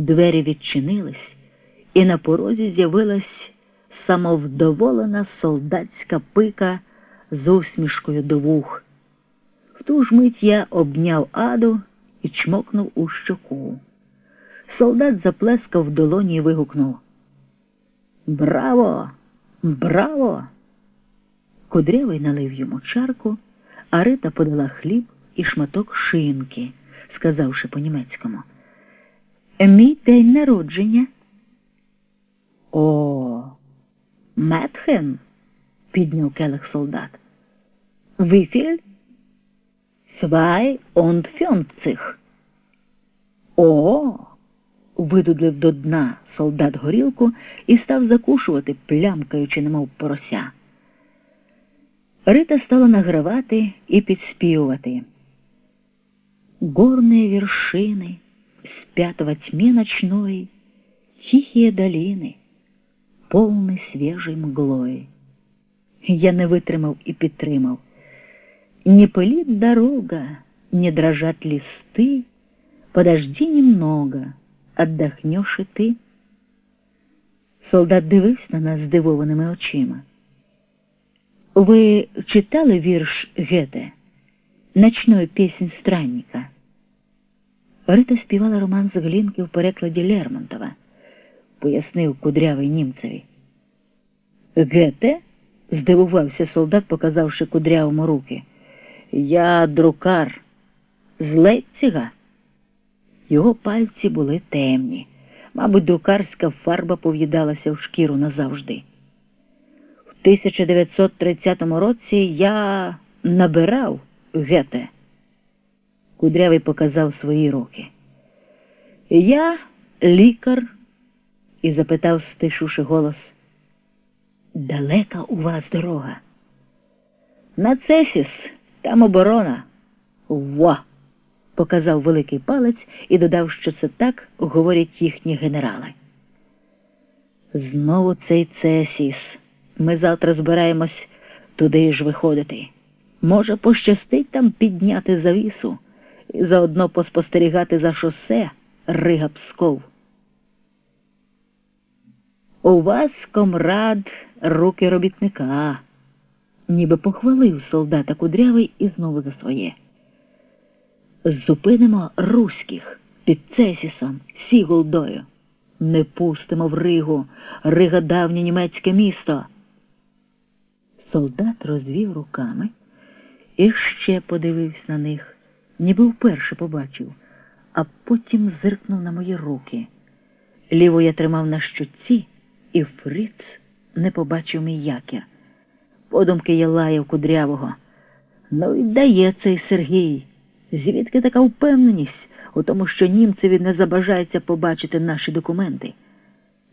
Двері відчинились, і на порозі з'явилась самовдоволена солдатська пика з усмішкою до вух. В ту ж мить я обняв аду і чмокнув у щоку. Солдат заплескав в долоні і вигукнув. Браво! Браво! Кудрявий налив йому чарку, а Рита подала хліб і шматок шинки, сказавши по-німецькому. Мій день народження. О, Метхен, підняв келих солдат. Вифіль? Zwei und fünfzig. О, видудлив до дна солдат горілку і став закушувати, плямкаючи, немов порося. Рита стала награвати і підспівувати. Горные вершины спят во тьме ночной, Тихие долины, полны свежей мглой. Я не витримав і підтримав. Не пылит дорога, не дрожат листы, Подожди немного, отдохнешь и ты. Солдат дивився на нас здивованими очима. Ви читали вірш Гете «Ночную піснь странника»? Рита співала роман з Глінки в перекладі Лермонтова, пояснив кудрявий німцеві. Гете? здивувався солдат, показавши кудрявому руки. Я друкар з Лейпціга. Його пальці були темні. Мабуть, друкарська фарба пов'їдалася в шкіру назавжди. В 1930 році я набирав гете. Кудрявий показав свої руки. Я лікар і запитав, стишувши голос. Далека у вас дорога? На Цесіс, там оборона. Ва! показав великий палець і додав, що це так говорять їхні генерали. Знову цей Цесіс. Ми завтра збираємось туди ж виходити. Може, пощастить там підняти завісу і заодно поспостерігати за шосе Рига Псков. У вас, комрад, руки робітника, ніби похвалив солдата кудрявий і знову за своє. Зупинимо руських під Цесісом, Сігулдою. Не пустимо в Ригу, Рига давнє німецьке місто. Солдат розвів руками і ще подивився на них, ніби вперше побачив, а потім зиркнув на мої руки. Ліву я тримав на щуці, і Фриц не побачив якір. Подумки я лаяв кудрявого. Ну й дає цей Сергій. Звідки така впевненість у тому, що німцеві не забажається побачити наші документи?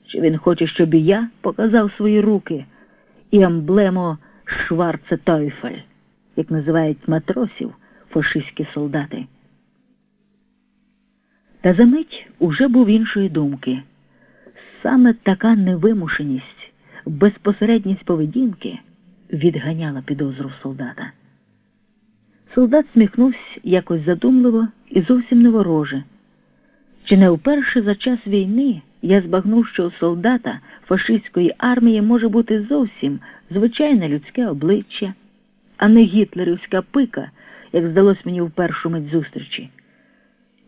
Чи він хоче, щоб і я показав свої руки і емблему Шварце Тойфель, як називають матросів фашистські солдати? Та за мить уже був іншої думки. Саме така невимушеність, безпосередність поведінки відганяла підозру солдата. Солдат сміхнувся якось задумливо і зовсім не вороже. Чи не вперше за час війни я збагнув, що у солдата фашистської армії може бути зовсім звичайне людське обличчя, а не гітлерівська пика, як здалось мені в першу мить зустрічі.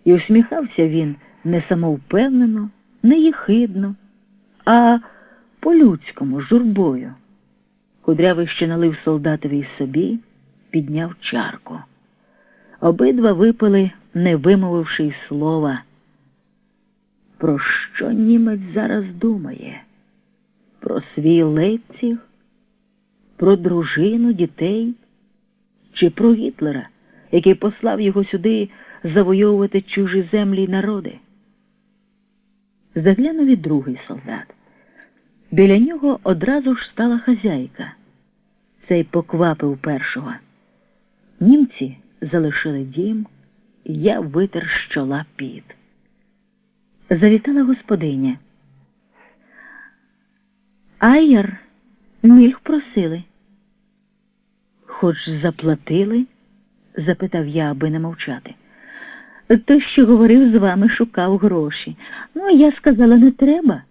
І усміхався він не самовпевнено, не їхидно, а по-людському, журбою. Кудрявий ще налив солдатові собі підняв чарку. Обидва випили, не вимовивши й слова. Про що німець зараз думає? Про свій Лейпціг? Про дружину, дітей чи про Гітлера, який послав його сюди завойовувати чужі землі й народи? Заглянув і другий солдат. Біля нього одразу ж стала хазяйка. Цей поквапив першого. Німці залишили дім, я витер з чола під. Завітала господиня. Айяр, мільх просили. Хоч заплатили? Запитав я, аби не мовчати. Той, що говорив з вами, шукав гроші. Ну, я сказала, не треба.